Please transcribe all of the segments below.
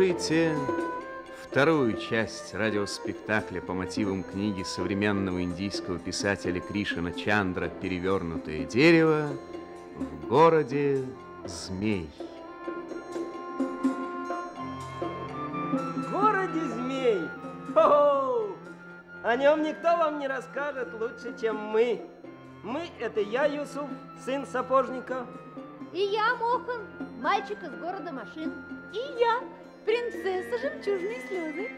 слушаете вторую часть радиоспектакля по мотивам книги современного индийского писателя Кришина Чандра «Перевернутое дерево» в городе Змей. В городе Змей. Хо-хо! О нем никто вам не расскажет лучше, чем мы. Мы – это я, Юсуф, сын сапожника. И я, Мохан, мальчик из города машин. И я, принцесса жемчужной слезы.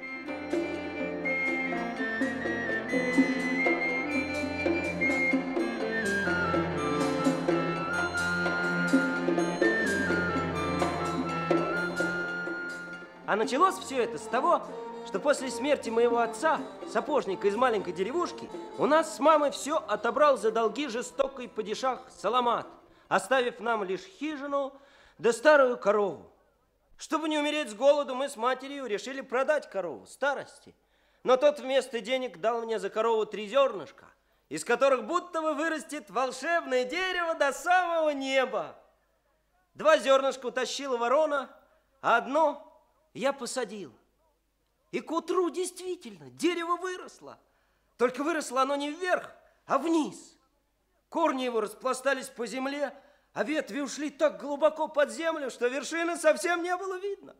А началось все это с того, что после смерти моего отца, сапожника из маленькой деревушки, у нас с мамой все отобрал за долги жестокий падишах Саламат, оставив нам лишь хижину да старую корову. Чтобы не умереть с голоду, мы с матерью решили продать корову старости. Но тот вместо денег дал мне за корову три зернышка, из которых будто бы вырастет волшебное дерево до самого неба. Два зернышка утащила ворона, а одно я посадил. И к утру действительно дерево выросло. Только выросло оно не вверх, а вниз. Корни его распластались по земле, а ветви ушли так глубоко под землю, что вершины совсем не было видно.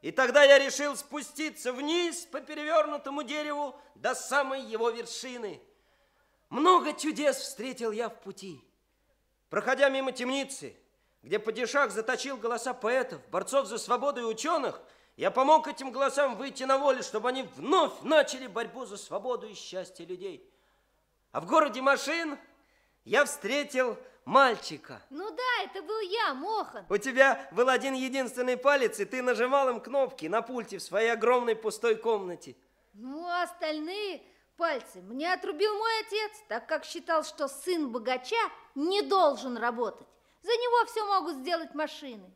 И тогда я решил спуститься вниз по перевернутому дереву до самой его вершины. Много чудес встретил я в пути. Проходя мимо темницы, где падишах заточил голоса поэтов, борцов за свободу и ученых, я помог этим голосам выйти на волю, чтобы они вновь начали борьбу за свободу и счастье людей. А в городе машин я встретил мальчика. Ну да, это был я, Мохан. У тебя был один единственный палец, и ты нажимал им кнопки на пульте в своей огромной пустой комнате. Ну, а остальные пальцы мне отрубил мой отец, так как считал, что сын богача не должен работать. За него все могут сделать машины.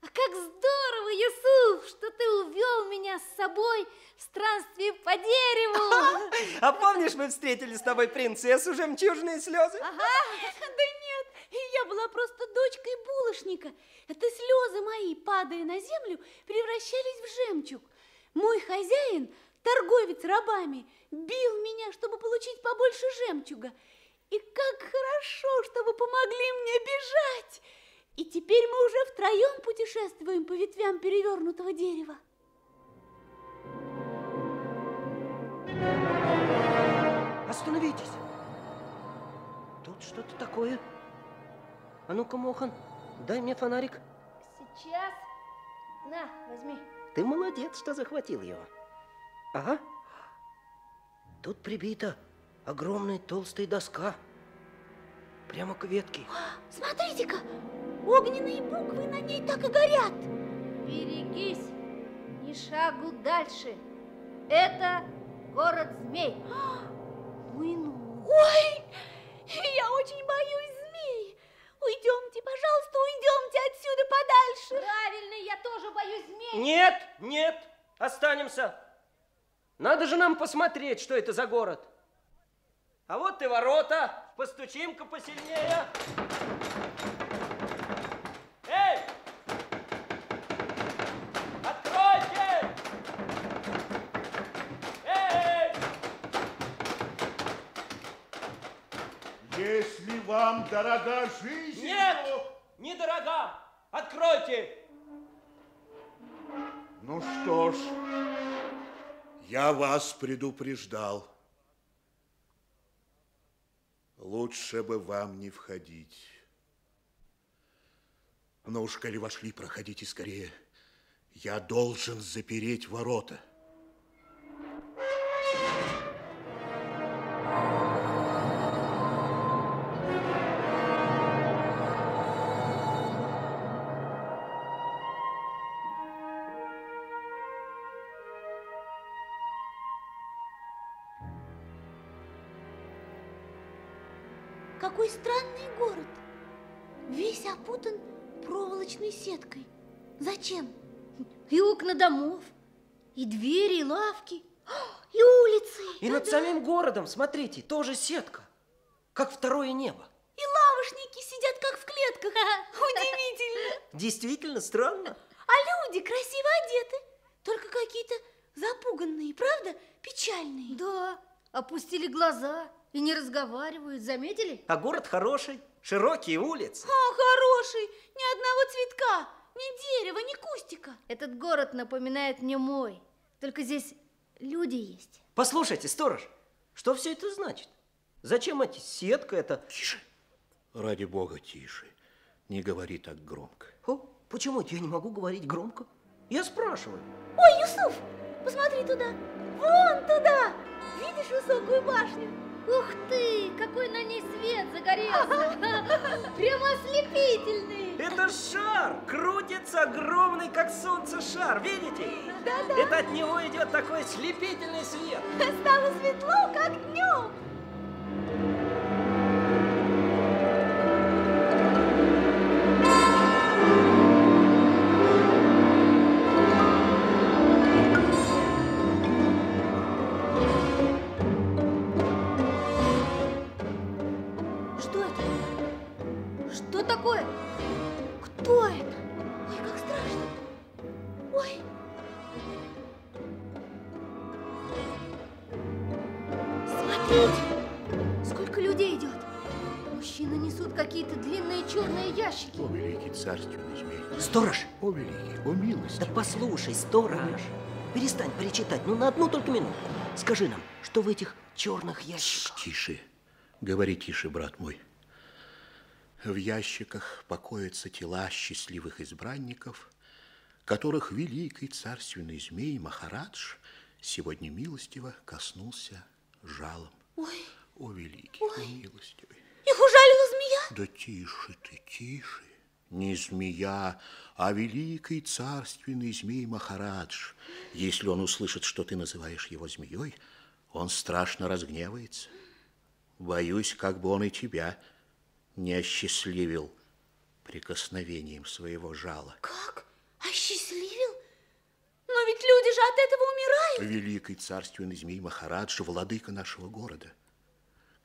А как здорово, Юсуф, что ты увел меня с собой в странстве по дереву. А помнишь, мы встретили с тобой принцессу жемчужные слезы? Ага. Да нет, я была просто дочкой булочника. Это слезы мои, падая на землю, превращались в жемчуг. Мой хозяин, торговец рабами, бил меня, чтобы получить побольше жемчуга. И как хорошо, что вы помогли мне бежать. И теперь мы уже втроем путешествуем по ветвям перевернутого дерева. Остановитесь. Тут что-то такое. А ну-ка, Мохан, дай мне фонарик. Сейчас. На, возьми. Ты молодец, что захватил его. Ага. Тут прибита огромная толстая доска. Прямо к ветке. Смотрите-ка, огненные буквы на ней так и горят. Берегись, ни шагу дальше. Это город змей. Ой, ну. Ой, я очень боюсь змей. Уйдемте, пожалуйста, уйдемте отсюда подальше. Правильно, я тоже боюсь змей. Нет, нет, останемся. Надо же нам посмотреть, что это за город. А вот и ворота. Постучим-ка посильнее. Вам дорога жизнь, Нет! то... Недорога! Откройте! Ну что ж, я вас предупреждал. Лучше бы вам не входить. Но уж коли вошли, проходите скорее. Я должен запереть ворота. Самим городом, смотрите, тоже сетка, как второе небо. И лавошники сидят, как в клетках. Удивительно. Действительно странно. А люди красиво одеты, только какие-то запуганные, правда? Печальные. Да, опустили глаза и не разговаривают, заметили? А город хороший, широкие улицы. О, хороший, ни одного цветка, ни дерева, ни кустика. Этот город напоминает мне мой, только здесь люди есть. Послушайте, сторож, что все это значит? Зачем эти сетка это? Тише. Ради бога, тише. Не говори так громко. О, почему это я не могу говорить громко? Я спрашиваю. Ой, Юсуф, посмотри туда, вон туда. Видишь высокую башню? Ух ты, какой на ней свет загорелся! Прямо ослепительный! Это шар! Крутится огромный, как солнце, шар. Видите? Да-да. Это от него идет такой слепительный свет. Стало светло, как днем. Да послушай, сторож. Перестань перечитать, ну на одну только минуту. Скажи нам, что в этих черных ящиках? Тише. Говори тише, брат мой. В ящиках покоятся тела счастливых избранников, которых великий царственный змей Махарадж сегодня милостиво коснулся жалом. Ой, О, великий, о, милостивый. их ужалила змея? Да тише ты, тише. Не змея, а великий царственный змей Махарадж. Если он услышит, что ты называешь его змеей, он страшно разгневается. Боюсь, как бы он и тебя не осчастливил прикосновением своего жала. Как? Осчастливил? Но ведь люди же от этого умирают. Великий царственный змей Махарадж, владыка нашего города.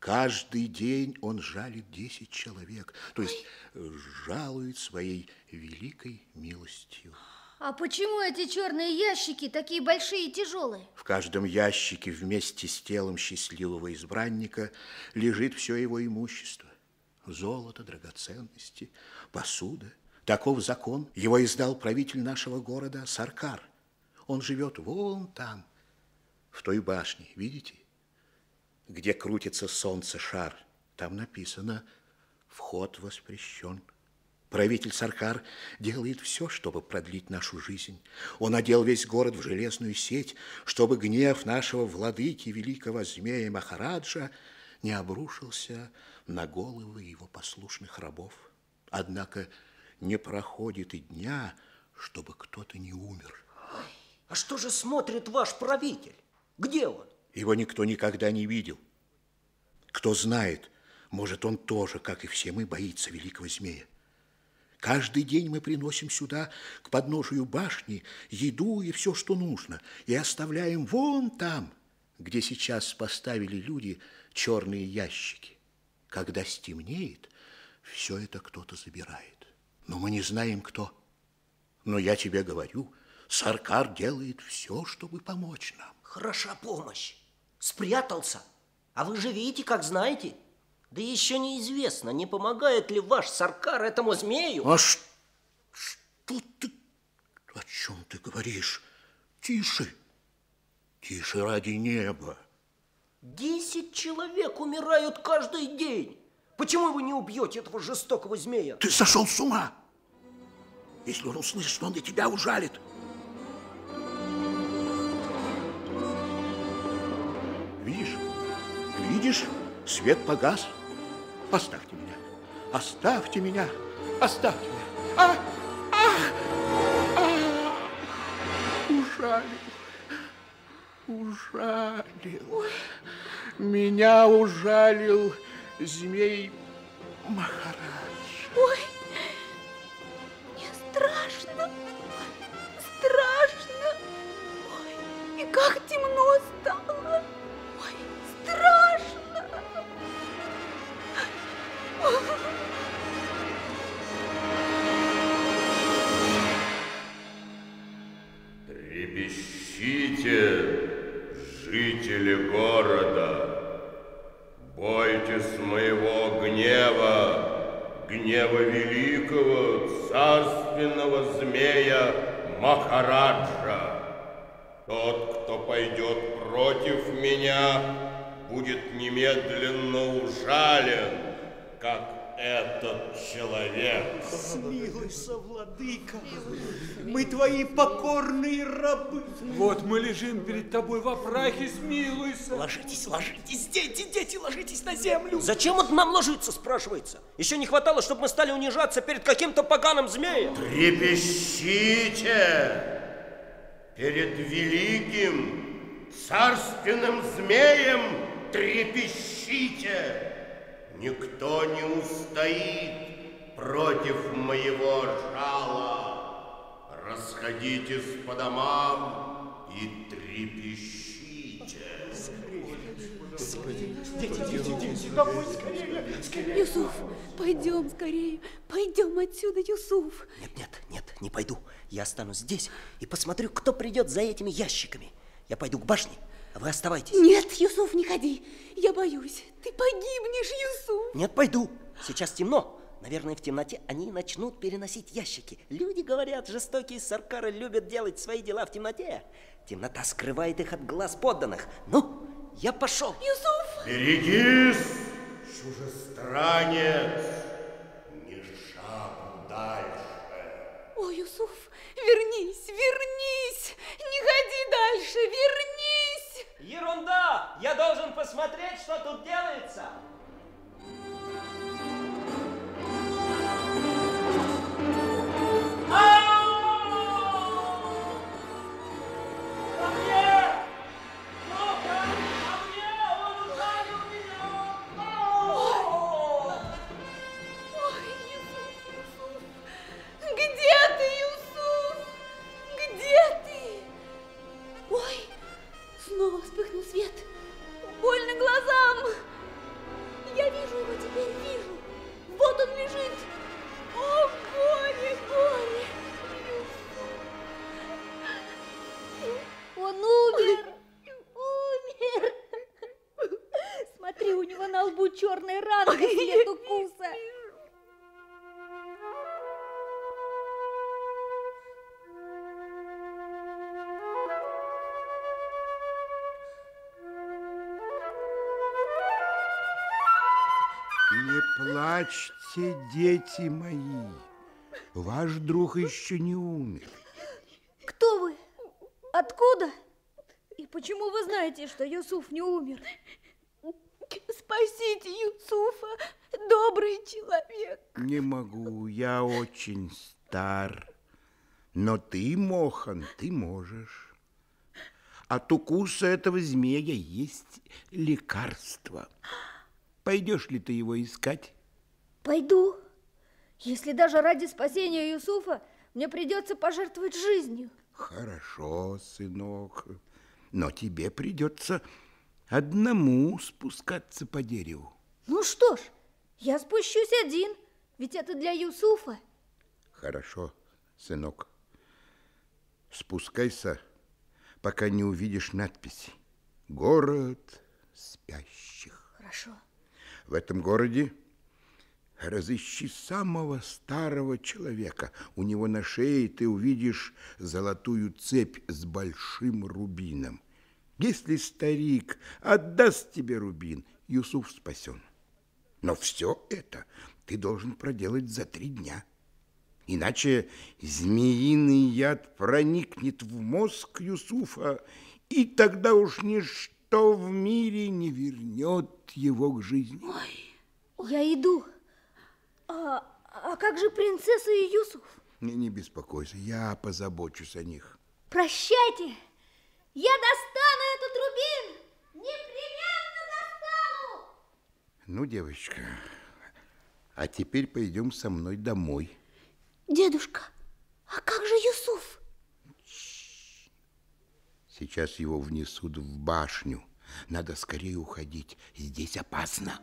Каждый день он жалит 10 человек, то есть э, жалует своей великой милостью. А почему эти черные ящики такие большие и тяжелые? В каждом ящике вместе с телом счастливого избранника лежит все его имущество. Золото, драгоценности, посуда. Таков закон. Его издал правитель нашего города Саркар. Он живет вон там, в той башне, видите? Где крутится солнце шар. Там написано «Вход воспрещен». Правитель Саркар делает все, чтобы продлить нашу жизнь. Он одел весь город в железную сеть, чтобы гнев нашего владыки, великого змея Махараджа, не обрушился на головы его послушных рабов. Однако не проходит и дня, чтобы кто-то не умер. А что же смотрит ваш правитель? Где он? Его никто никогда не видел. Кто знает, может, он тоже, как и все мы, боится великого змея. Каждый день мы приносим сюда, к подножию башни, еду и все, что нужно, и оставляем вон там, где сейчас поставили люди черные ящики. Когда стемнеет, все это кто-то забирает. Но мы не знаем, кто. Но я тебе говорю, Саркар делает все, чтобы помочь нам. Хороша помощь. Спрятался. А вы же видите, как знаете. Да еще неизвестно, не помогает ли ваш Саркар этому змею. А что ты... О чем ты говоришь? Тише. Тише ради неба. Десять человек умирают каждый день. Почему вы не убьете этого жестокого змея? Ты сошел с ума. Если он услышит, что он и тебя ужалит. Видишь? Видишь? Свет погас. Оставьте меня. Оставьте меня. Оставьте меня. А! А! А! Ужалил. Ужалил. Меня ужалил змей Махарадж. Ой, мне страшно, страшно. Ой, и как темно стало. Гнева великого царственного змея Махараджа. Тот, кто пойдет против меня, будет немедленно ужален, как этот человек. Смилуйся, владыка, мы твои покорные рабы. Вот мы лежим перед тобой во прахе, смилуйся. Ложитесь, ложитесь, дети, дети, ложитесь на землю. Зачем это нам ложиться, спрашивается? Еще не хватало, чтобы мы стали унижаться перед каким-то поганым змеем. Трепещите перед великим царственным змеем, трепещите. Никто не устоит против моего жала. Расходитесь по домам и трепещите. Юсуф, пойдем скорее, пойдем отсюда, Юсуф. Нет, нет, нет, не пойду. Я останусь здесь и посмотрю, кто придет за этими ящиками. Я пойду к башне, вы оставайтесь. Нет, Юсуф, не ходи. Я боюсь, ты погибнешь, Юсуф. Нет, пойду. Сейчас темно. Наверное, в темноте они начнут переносить ящики. Люди говорят, жестокие саркары любят делать свои дела в темноте. Темнота скрывает их от глаз подданных. Ну, я пошел. Юсуф! Берегись, чужестранец, плачьте, дети мои. Ваш друг еще не умер. Кто вы? Откуда? И почему вы знаете, что Юсуф не умер? Спасите Юсуфа, добрый человек. Не могу, я очень стар. Но ты, Мохан, ты можешь. От укуса этого змея есть лекарство. Пойдешь ли ты его искать? Пойду. Если даже ради спасения Юсуфа мне придется пожертвовать жизнью. Хорошо, сынок. Но тебе придется одному спускаться по дереву. Ну что ж, я спущусь один, ведь это для Юсуфа. Хорошо, сынок. Спускайся, пока не увидишь надписи. Город спящих. Хорошо. В этом городе разыщи самого старого человека. У него на шее ты увидишь золотую цепь с большим рубином. Если старик отдаст тебе рубин, Юсуф спасен. Но все это ты должен проделать за три дня. Иначе змеиный яд проникнет в мозг Юсуфа, и тогда уж ничто в мире не вернет его к жизни. Я иду. А, а как же принцесса и Юсуф? Не, не беспокойся, я позабочусь о них. Прощайте. Я достану этот рубин. Непременно достану. Ну, девочка, а теперь пойдем со мной домой. Дедушка, а как же Юсуф? Сейчас его внесут в башню. Надо скорее уходить. Здесь опасно.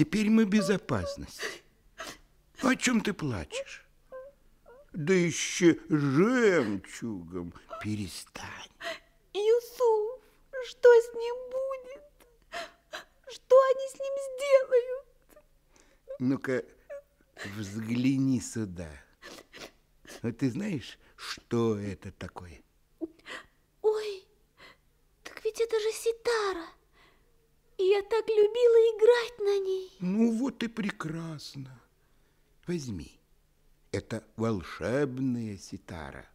Теперь мы в безопасности. О чем ты плачешь? Да еще жемчугом перестань. Юсуф, что с ним будет? Что они с ним сделают? Ну-ка, взгляни сюда. А ты знаешь, что это такое? Ой, так ведь это же ситара. Я так любила играть на ней. Ну вот и прекрасно. Возьми. Это волшебная ситара.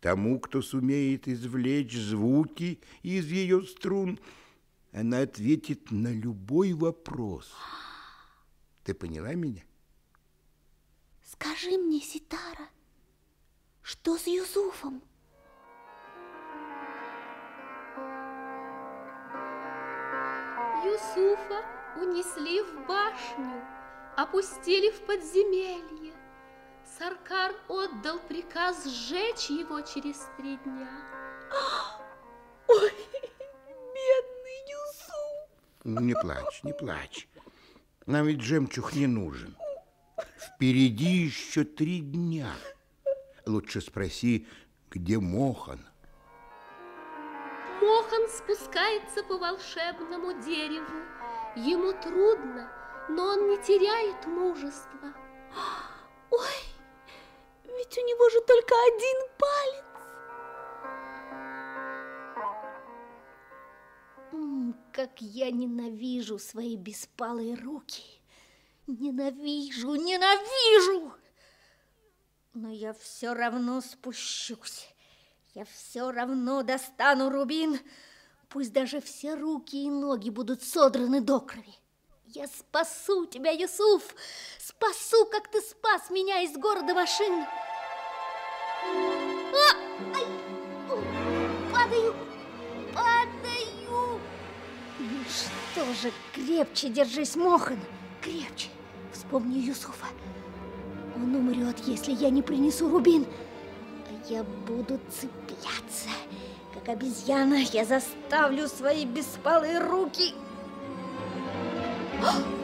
Тому, кто сумеет извлечь звуки из ее струн, она ответит на любой вопрос. Ты поняла меня? Скажи мне, Ситара, что с Юсуфом? Унесли в башню, опустили в подземелье. Саркар отдал приказ сжечь его через три дня. Ой, бедный Юсуф! Не плачь, не плачь. Нам ведь жемчуг не нужен. Впереди еще три дня. Лучше спроси, где Мохан. Мохан спускается по волшебному дереву. Ему трудно, но он не теряет мужества. Ой, ведь у него же только один палец. Как я ненавижу свои беспалые руки. Ненавижу, ненавижу! Но я все равно спущусь. Я все равно достану рубин. Пусть даже все руки и ноги будут содраны до крови. Я спасу тебя, Юсуф! Спасу, как ты спас меня из города машин! А! Ай! Падаю! Падаю! Ну что же, крепче держись, Мохан! Крепче! Вспомни Юсуфа. Он умрет, если я не принесу рубин. А я буду цепляться. Как обезьяна, я заставлю свои беспалые руки. А!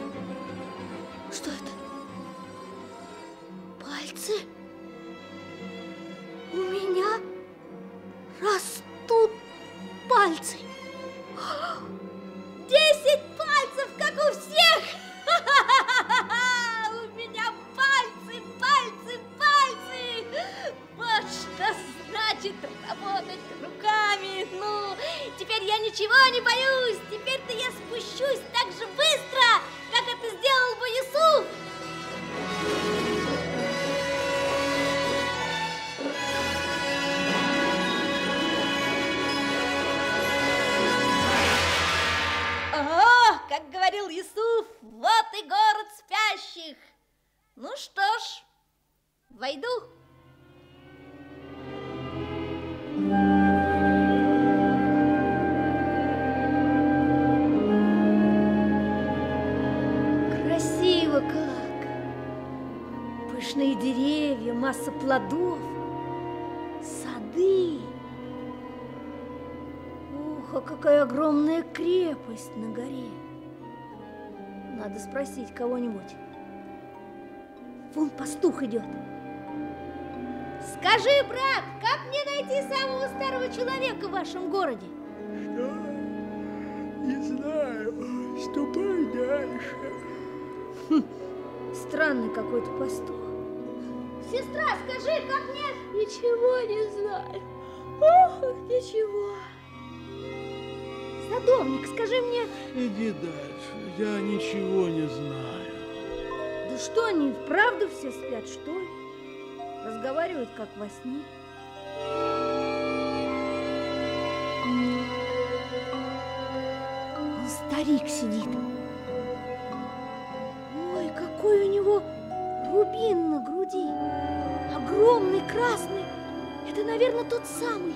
Кого-нибудь. Вон пастух идет. Скажи, брат, как мне найти самого старого человека в вашем городе? Что? Не знаю. Ступай дальше. Странный какой-то пастух. Сестра, скажи, как мне... Ничего не знаю. Ох, ничего. Садовник, скажи мне... Иди дальше. Я ничего не знаю. Да что они, вправду все спят, что ли? Разговаривают, как во сне. Вон Старик сидит. Ой, какой у него рубин на груди. Огромный, красный. Это, наверное, тот самый.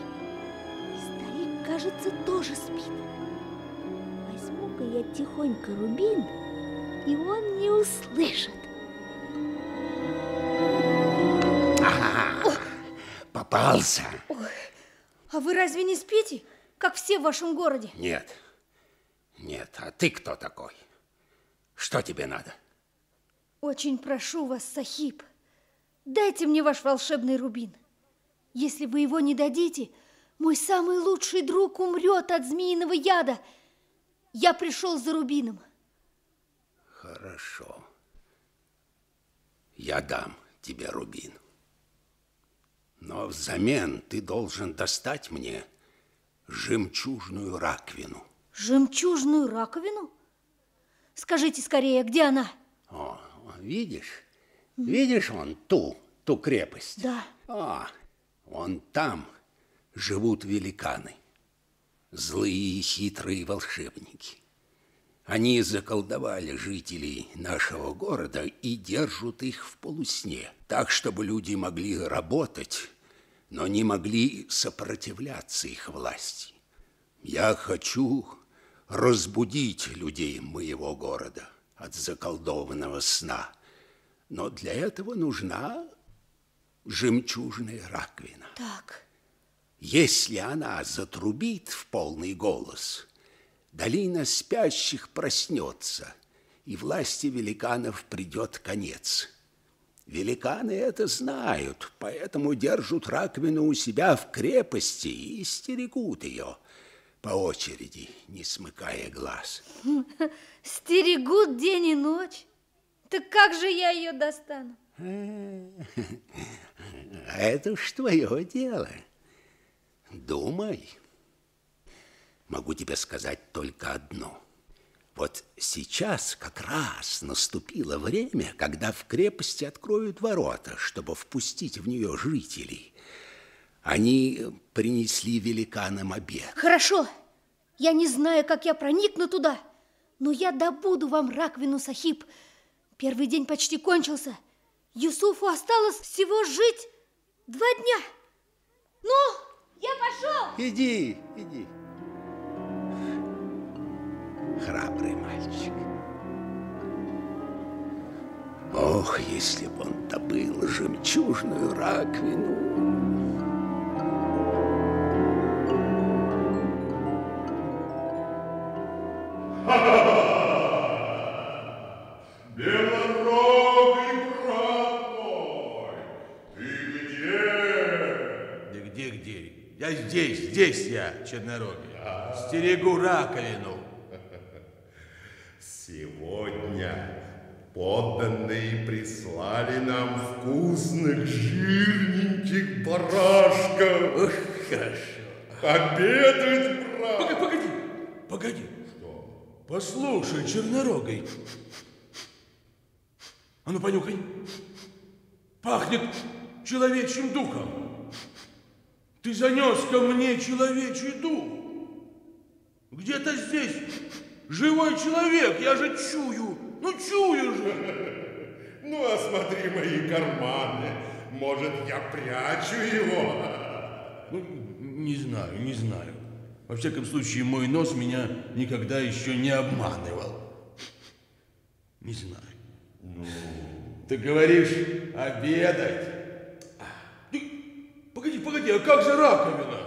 И старик, кажется, тоже спит. Возьму-ка я тихонько рубин, и он не услышит. Попался. А вы разве не спите, как все в вашем городе? Нет, Нет, а ты кто такой? Что тебе надо? Очень прошу вас, Сахиб, дайте мне ваш волшебный рубин. Если вы его не дадите, мой самый лучший друг умрет от змеиного яда. Я пришел за рубином. Хорошо. Я дам тебе рубин. Но взамен ты должен достать мне жемчужную раковину. Жемчужную раковину? Скажите скорее, где она? О, видишь? Видишь вон ту, ту крепость? Да. О, вон там живут великаны. Злые и хитрые волшебники. Они заколдовали жителей нашего города и держат их в полусне, так, чтобы люди могли работать, но не могли сопротивляться их власти. Я хочу разбудить людей моего города от заколдованного сна, но для этого нужна жемчужная раковина. Так. Если она затрубит в полный голос, долина спящих проснется, и власти великанов придет конец. Великаны это знают, поэтому держат раковину у себя в крепости и стерегут ее по очереди, не смыкая глаз. Стерегут день и ночь? Так как же я ее достану? А это уж твое дело. Думай. Могу тебе сказать только одно. Вот сейчас как раз наступило время, когда в крепости откроют ворота, чтобы впустить в нее жителей. Они принесли великанам обед. Хорошо. Я не знаю, как я проникну туда, но я добуду вам раковину, Сахиб. Первый день почти кончился. Юсуфу осталось всего жить два дня. Ну, я пошел. Иди, иди. Храбрый мальчик. Ох, если бы он добыл жемчужную раковину. Белорогий брат мой, ты где? Да где-где? Я здесь, здесь я, чернорогий. Стерегу раковину. Сегодня подданные прислали нам вкусных жирненьких барашков. Ух, хорошо. Обедать, брат. Погоди, погоди, погоди. Что? Послушай, чернорогой. А ну, понюхай. Пахнет человечьим духом. Ты занес ко мне человечий дух. Где-то здесь живой человек, я же чую. Ну, чую же. Ну, осмотри мои карманы. Может, я прячу его? Ну, не знаю, не знаю. Во всяком случае, мой нос меня никогда еще не обманывал. Не знаю. Ну, Ты говоришь обедать? Ты- Погоди, погоди, а как же раковина?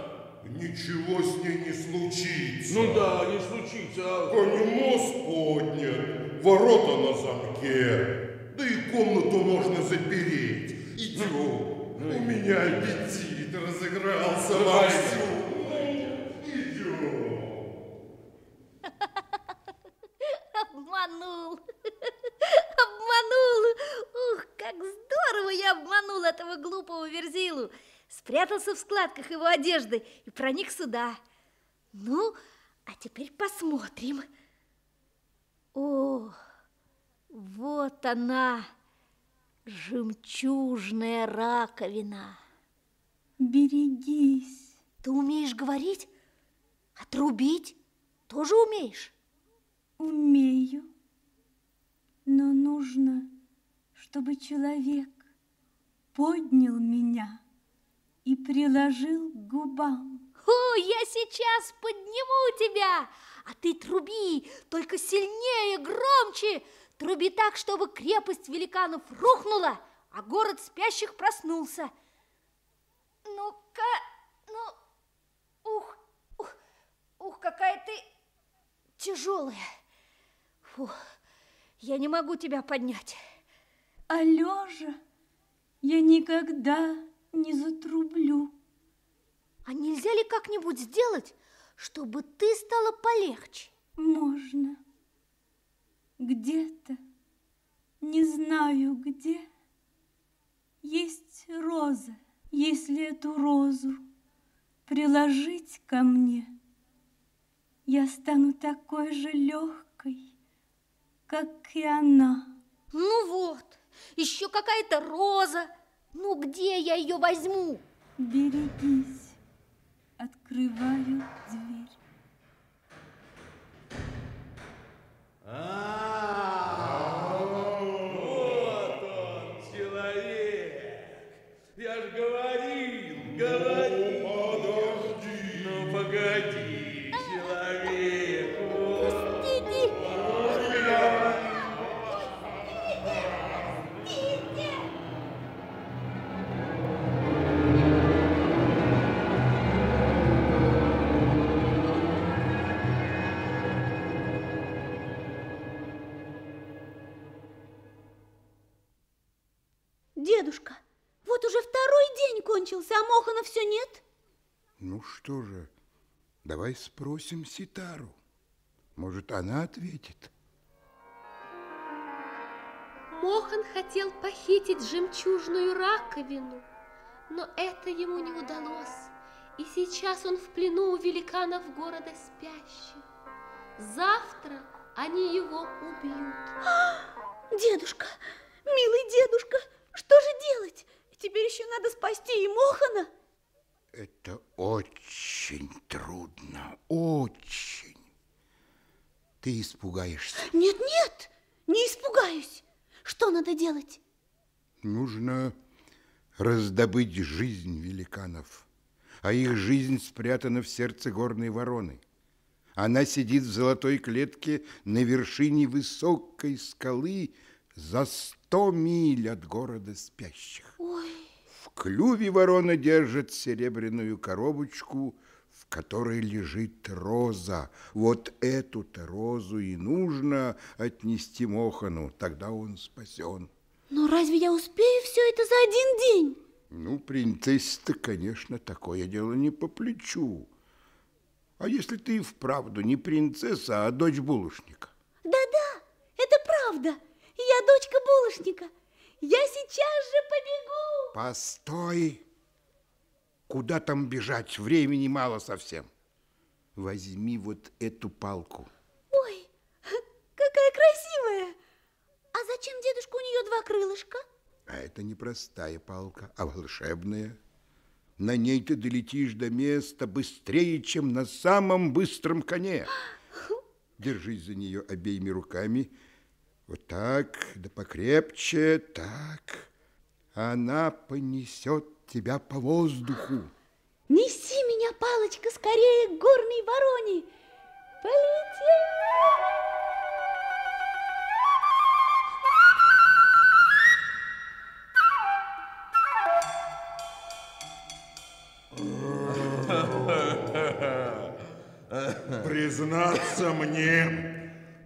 ничего с ней не случится. Ну да, не случится. а- мост поднят, ворота на замке, да и комнату можно запереть. Идем, у меня аппетит разыгрался вовсю. Идем. Обманул. Обманул. Ух, как здорово я обманул этого глупого Верзилу. Спрятался в складках его одежды и проник сюда. Ну, а теперь посмотрим. О, вот она, жемчужная раковина. Берегись. Ты умеешь говорить? Отрубить? Тоже умеешь? Умею. Но нужно, чтобы человек поднял меня и приложил к губам. О, я сейчас подниму тебя, а ты труби, только сильнее, громче. Труби так, чтобы крепость великанов рухнула, а город спящих проснулся. Ну-ка, ну, ух, ух, ух, какая ты тяжелая. Фу, я не могу тебя поднять. А лежа я никогда не затрублю. А нельзя ли как-нибудь сделать, чтобы ты стала полегче? Можно. Где-то, не знаю где, есть роза. Если эту розу приложить ко мне, я стану такой же легкой, как и она. Ну вот, еще какая-то роза. Ну где я ее возьму? Берегись. Открываю дверь. А, а Мохана все нет. Ну что же, давай спросим Ситару. Может, она ответит. Мохан хотел похитить жемчужную раковину, но это ему не удалось. И сейчас он в плену у великанов города спящих. Завтра они его убьют. Дедушка, милый дедушка, что же делать? Теперь еще надо спасти и Мохана. Это очень трудно, очень. Ты испугаешься. Нет, нет, не испугаюсь. Что надо делать? Нужно раздобыть жизнь великанов, а их жизнь спрятана в сердце горной вороны. Она сидит в золотой клетке на вершине высокой скалы за сто миль от города спящих. Ой, клюве ворона держит серебряную коробочку, в которой лежит роза. Вот эту-то розу и нужно отнести Мохану, тогда он спасен. но разве я успею все это за один день? Ну, принцессе-то, конечно, такое дело не по плечу. А если ты и вправду не принцесса, а дочь булочника? Да-да, это правда. Я дочка булочника. Я сейчас же побегу. Постой! Куда там бежать? Времени мало совсем. Возьми вот эту палку. Ой, какая красивая. А зачем дедушка у нее два крылышка? А это не простая палка, а волшебная. На ней ты долетишь до места быстрее, чем на самом быстром коне. Держись за нее обеими руками. Вот так, да покрепче, так. Она понесет тебя по воздуху. Неси меня, палочка, скорее к горной вороне. Полетели. Признаться мне,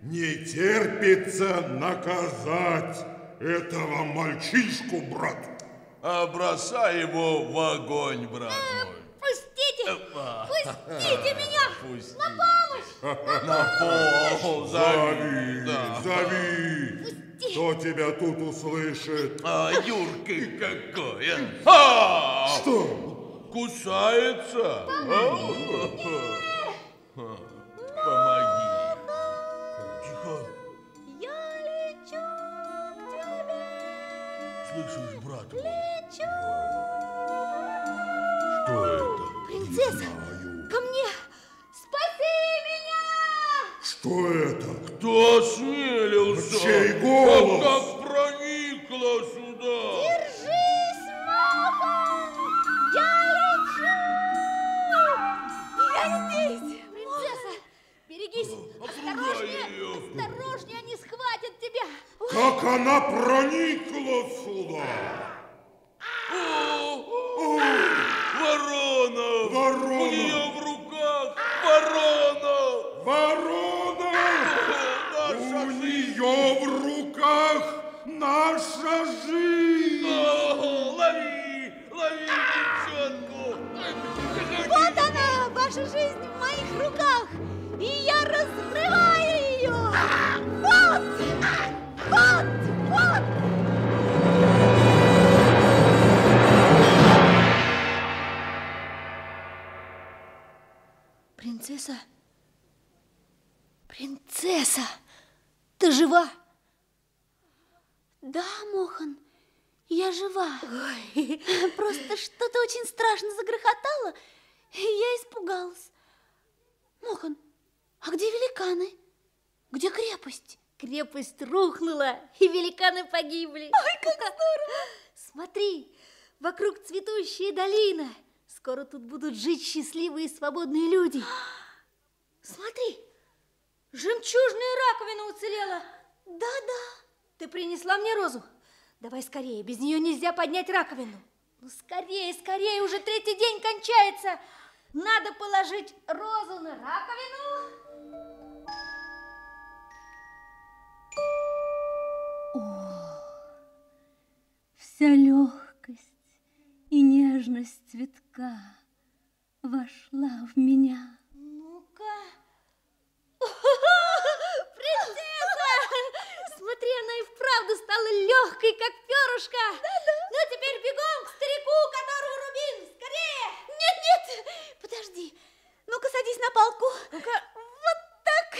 не терпится наказать этого мальчишку, брат. А бросай его в огонь, брат мой. Пустите! Опа. Пустите меня! Пусти. На помощь! На пол Зови, зови. Да. зови. Кто тебя тут услышит? А, Юрка какой, а? А! Что? Кусается? А? Слышишь, брат мой? лечу. Что это? Принцесса, ко мне! Спаси меня! Что это? Кто осмелился? Чей голос? Как, как проникла сюда? Держись, Мохан! Я лечу! Я здесь! Принцесса, берегись! Осторожнее! ее. Осторожнее, они схватят тебя! Как она проникла сюда? Ворона! Ворона! У нее в руках ворона! Ворона! Наша У нее в руках наша жизнь! О, лови! Лови девчонку! Вот она, ваша жизнь в моих руках! И я разрываю! Принцесса? Принцесса, ты жива? Да, Мохан, я жива. Ой. Просто что-то очень страшно загрохотало, и я испугалась. Мохан, а где великаны? Где крепость? Крепость рухнула, и великаны погибли. Ой, как здорово! Смотри, вокруг цветущая долина. Скоро тут будут жить счастливые и свободные люди. Смотри, жемчужная раковина уцелела. Да-да. Ты принесла мне розу? Давай скорее, без нее нельзя поднять раковину. Ну, скорее, скорее, уже третий день кончается. Надо положить розу на раковину. О, вся легкость и нежность цветка вошла в меня. Ну-ка. Принцесса! Смотри, вправду стала легкой, как перышко. Да-да. Ну, теперь бегом к старику, которого рубин. Скорее! Нет-нет, подожди. Ну-ка, садись на палку. Ну-ка. Вот так.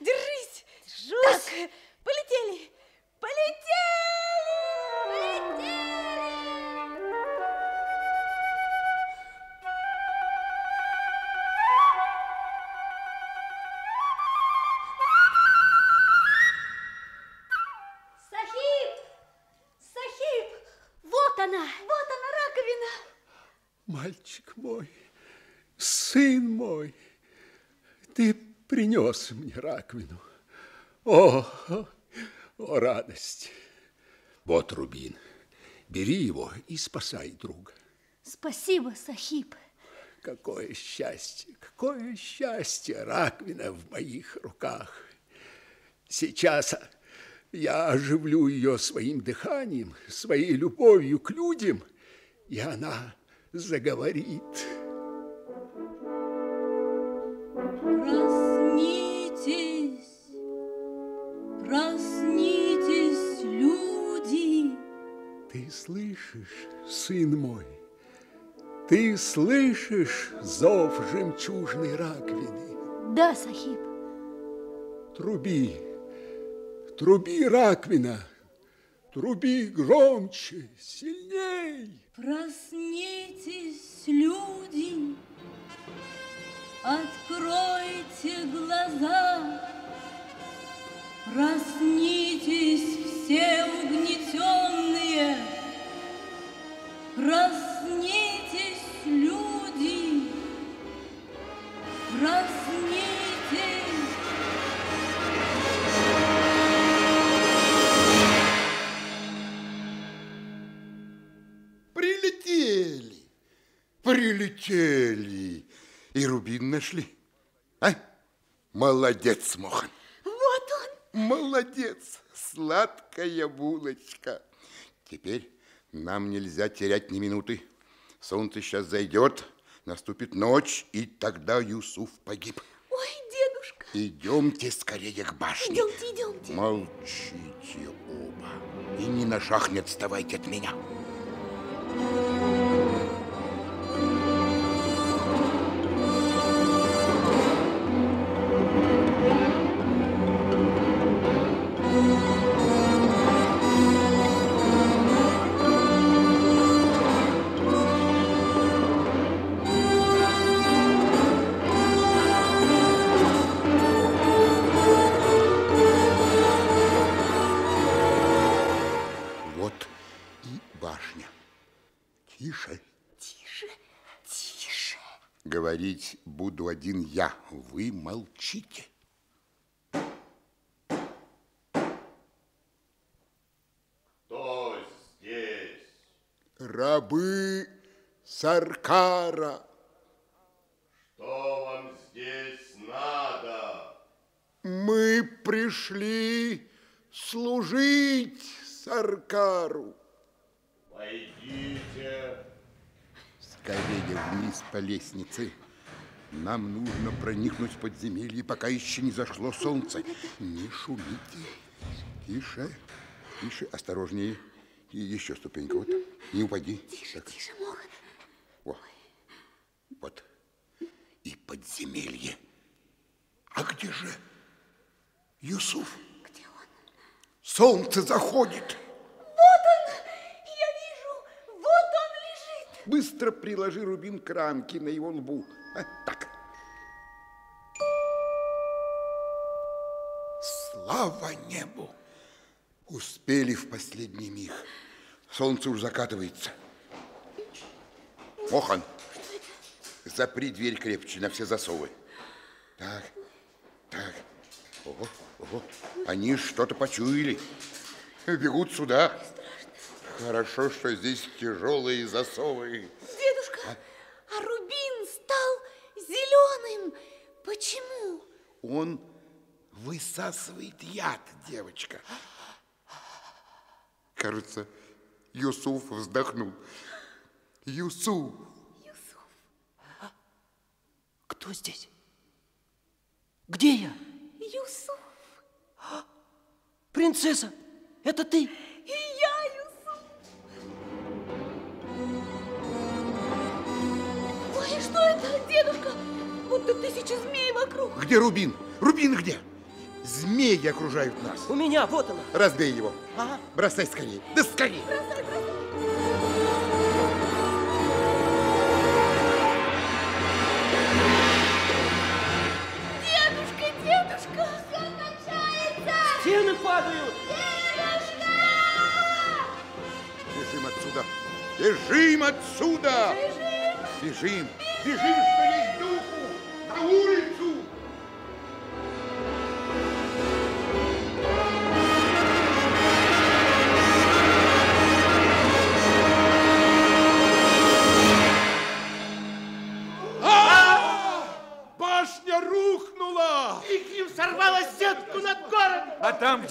Держись. Держусь. Так. Полетели. Полетели. Мой, ты принес мне раковину. О, о, о, радость! Вот рубин. Бери его и спасай друга. Спасибо, Сахиб. Какое счастье, какое счастье, раковина в моих руках. Сейчас я оживлю ее своим дыханием, своей любовью к людям, и она заговорит. Проснитесь, проснитесь, люди. Ты слышишь, сын мой, ты слышишь зов жемчужной раковины? Да, Сахиб. Труби, труби, раковина, труби громче, сильней. Проснитесь, люди, откройте глаза, проснитесь все угнетенные, проснитесь, люди, проснитесь. Прилетели, прилетели. И рубин нашли. А? Молодец, Мохан. Вот он. Молодец, сладкая булочка. Теперь нам нельзя терять ни минуты. Солнце сейчас зайдет, наступит ночь, и тогда Юсуф погиб. Ой, дедушка. Идемте скорее к башне. Идемте, идемте. Молчите оба. И ни на шаг не отставайте от меня. Вот один я. Вы молчите. Кто здесь? Рабы Саркара. Что вам здесь надо? Мы пришли служить Саркару. Войдите. Скорее вниз по лестнице. Нам нужно проникнуть в подземелье, пока еще не зашло солнце. Не шумите. Тише, тише, осторожнее. И еще ступенька. Вот. Не упади. Тише, Так. тише, Мохан. О. Вот. И подземелье. А где же Юсуф? Где он? Солнце заходит. Вот он! Я вижу! Вот он лежит! Быстро приложи рубин к ранке на его лбу. А, Слава небу! Успели в последний миг. Солнце уж закатывается. Мохан, запри дверь крепче на все засовы. Так, так. Ого, ого. Они что-то почуяли. Бегут сюда. Хорошо, что здесь тяжелые засовы. Дедушка, а, а рубин стал зеленым. Почему? Он высасывает яд, девочка. Кажется, Юсуф вздохнул. Юсуф. Юсуф. Кто здесь? Где я? Юсуф. Принцесса, это ты? И я, Юсуф. Ой, что это, дедушка? Будто тысяча змей вокруг. Где Рубин? Рубин где? Змеи окружают нас. У меня, вот она. Разбей его. Ага. Бросай скорее. Да скорее. Бросай, бросай. Дедушка, дедушка, все кончается. Стены падают. Дедушка! Бежим отсюда. Бежим отсюда. Бежим. Бежим. Бежим, что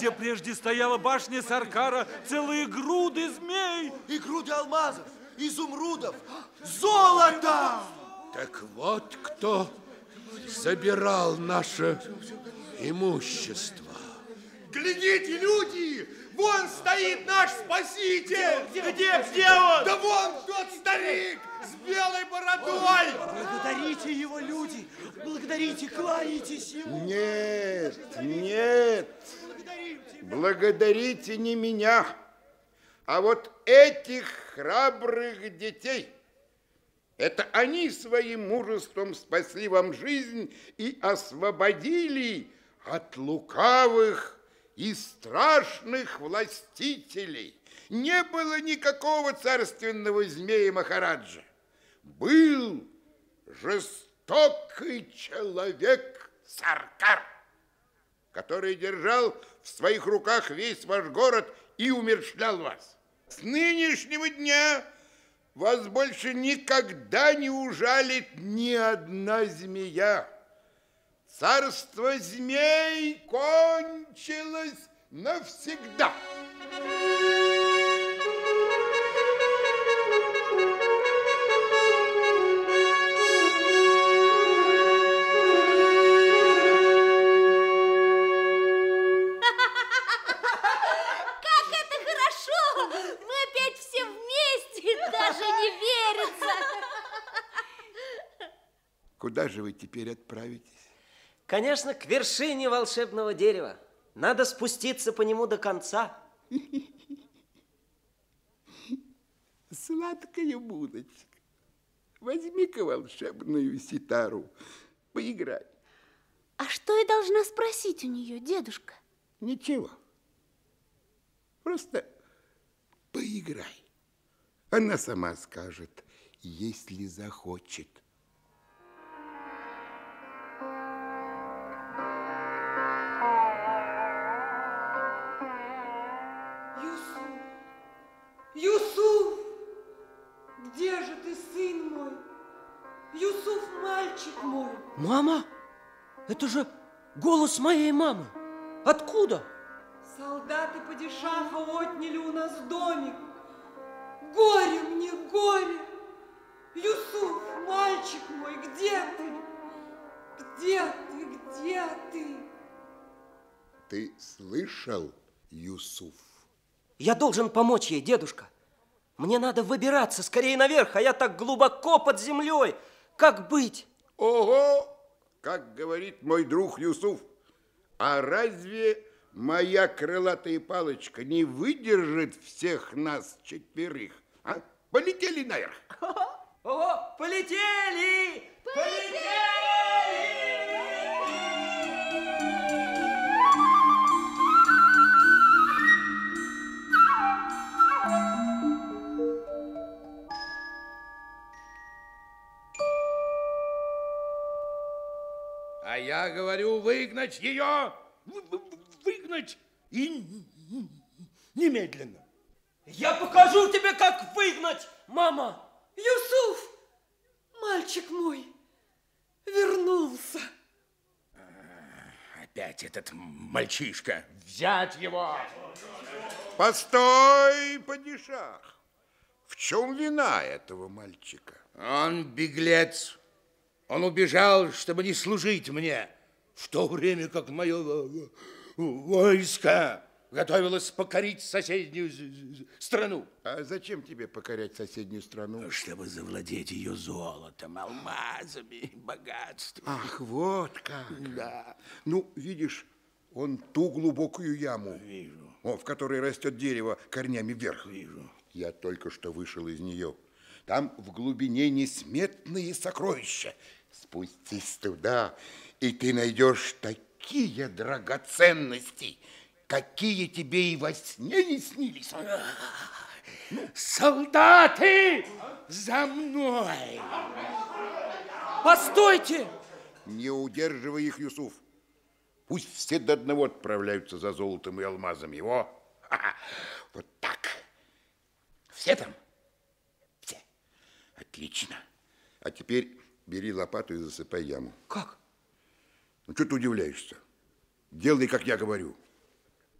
где прежде стояла башня Саркара, целые груды змей! И груды алмазов, изумрудов, золота! Так вот кто забирал наше имущество. Глядите, люди! Вон стоит наш спаситель! Где, где, где он? Да вон тот старик с белой бородой! Благодарите его, люди! Благодарите, кланяйтесь ему! Нет, нет. Благодарите не меня, а вот этих храбрых детей. Это они своим мужеством спасли вам жизнь и освободили от лукавых и страшных властителей. Не было никакого царственного змея Махараджа. Был жестокий человек Саркар, который держал в своих руках весь ваш город и умерщвлял вас. С нынешнего дня вас больше никогда не ужалит ни одна змея. Царство змей кончилось навсегда. Как теперь отправитесь? Конечно, к вершине волшебного дерева. Надо спуститься по нему до конца. Сладкая будочка. Возьми-ка волшебную ситару, поиграй. А что я должна спросить у нее, дедушка? Ничего. Просто поиграй. Она сама скажет, если захочет. Мама? Это же голос моей мамы. Откуда? Солдаты падишаха отняли у нас домик. Горе мне, горе! Юсуф, мальчик мой, где ты? Где ты, где ты? Ты слышал, Юсуф? Я должен помочь ей, дедушка. Мне надо выбираться скорее наверх, а я так глубоко под землей. Как быть? Ого! как говорит мой друг Юсуф, а разве моя крылатая палочка не выдержит всех нас четверых? А? Полетели наверх. Ого, полетели! Полетели! Я говорю, выгнать ее, выгнать и немедленно. Я покажу тебе, как выгнать, мама! Юсуф, мальчик мой, вернулся. Опять этот мальчишка. Взять его. Постой, падишах. В чем вина этого мальчика? Он беглец. Он убежал, чтобы не служить мне, в то время как мое войско готовилось покорить соседнюю страну. А зачем тебе покорять соседнюю страну? Чтобы завладеть ее золотом, алмазами, богатством. Ах, вот как. Да. Ну, видишь, он ту глубокую яму, Вижу. о, в которой растет дерево корнями вверх. Вижу. Я только что вышел из нее. Там в глубине несметные сокровища. Спустись туда, и ты найдешь такие драгоценности, какие тебе и во сне не снились. Солдаты, за мной! Постойте! Не удерживай их, Юсуф. Пусть все до одного отправляются за золотом и алмазом его. Вот так. Все там? Все. Отлично. А теперь бери лопату и засыпай яму. Как? Ну, что ты удивляешься? Делай, как я говорю.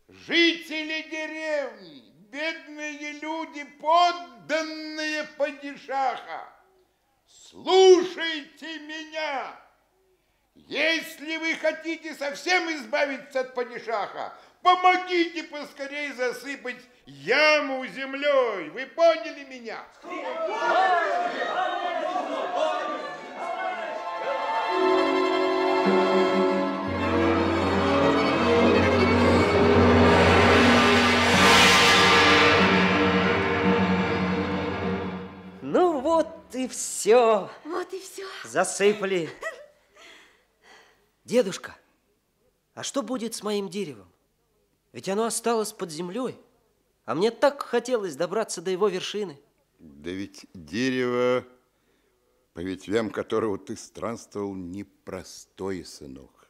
Жители деревни, бедные люди, подданные падишаха, слушайте меня. Если вы хотите совсем избавиться от падишаха, помогите поскорее засыпать яму землей. Вы поняли меня? И все. Вот и все. Засыпали. Дедушка, а что будет с моим деревом? Ведь оно осталось под землей, а мне так хотелось добраться до его вершины. Да ведь дерево, по ветвям которого ты странствовал, непростое, сынок.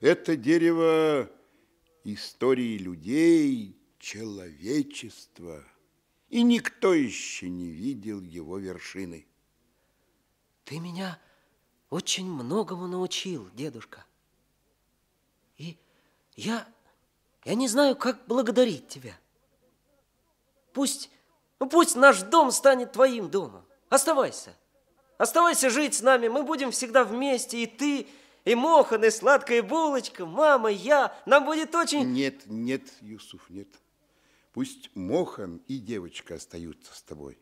Это дерево истории людей, человечества. И никто еще не видел его вершины. Ты меня очень многому научил, дедушка. И я, я не знаю, как благодарить тебя. Пусть, ну пусть наш дом станет твоим домом. Оставайся. Оставайся жить с нами. Мы будем всегда вместе. И ты, и Мохан, и сладкая булочка, мама, я. Нам будет очень... Нет, нет, Юсуф, нет. Пусть Мохан и девочка остаются с тобой.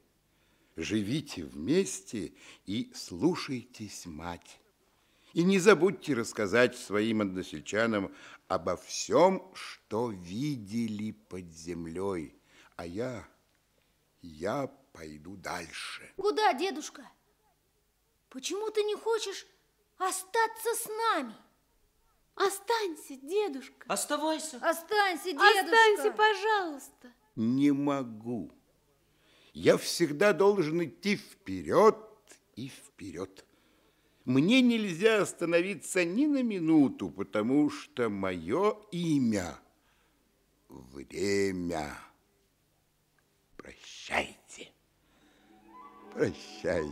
Живите вместе и слушайтесь мать. И не забудьте рассказать своим односельчанам обо всем, что видели под землей. А я, я пойду дальше. Куда, дедушка? Почему ты не хочешь остаться с нами? Останься, дедушка. Оставайся. Останься, дедушка. Останься, пожалуйста. Не могу. Я всегда должен идти вперед и вперед. Мне нельзя остановиться ни на минуту, потому что мое имя – время. Прощайте. Прощайте.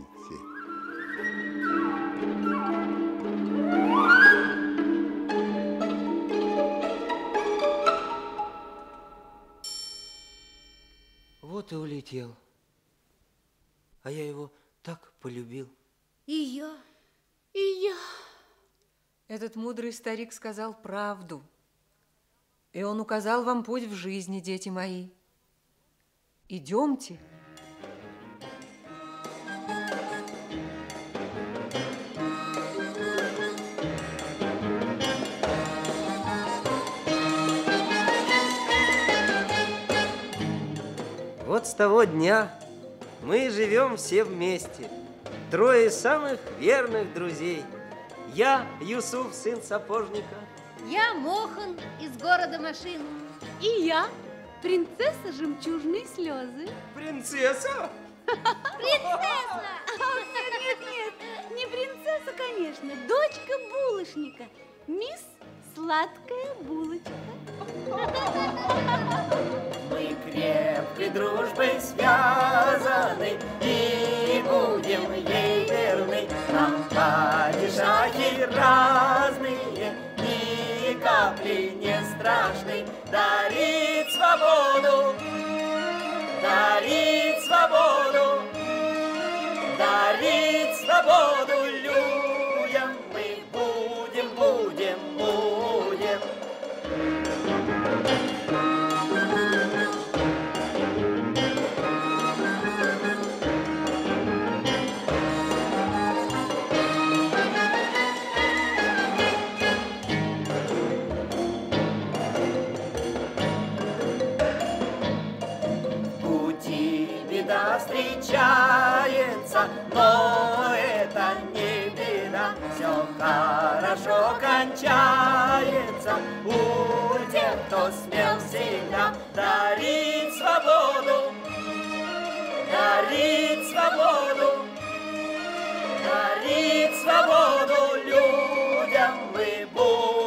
Вот и улетел. А я его так полюбил. И я. И я. Этот мудрый старик сказал правду. И он указал вам путь в жизни, дети мои. Идемте. Того дня мы живем все вместе. Трое самых верных друзей. Я, Юсуф, сын сапожника. Я Мохан из города машин. И я, принцесса жемчужные слезы. Принцесса? Принцесса! Нет, нет, нет, не принцесса, конечно, дочка булочника, мисс Сладкая булочка. Крепкой дружбой связаны и будем ей верны. Нам падишахи разные, ни капли не страшны. Дарит свободу, возвращается у тех, кто смел всегда дарить свободу, дарить свободу, дарить свободу людям. Мы будем.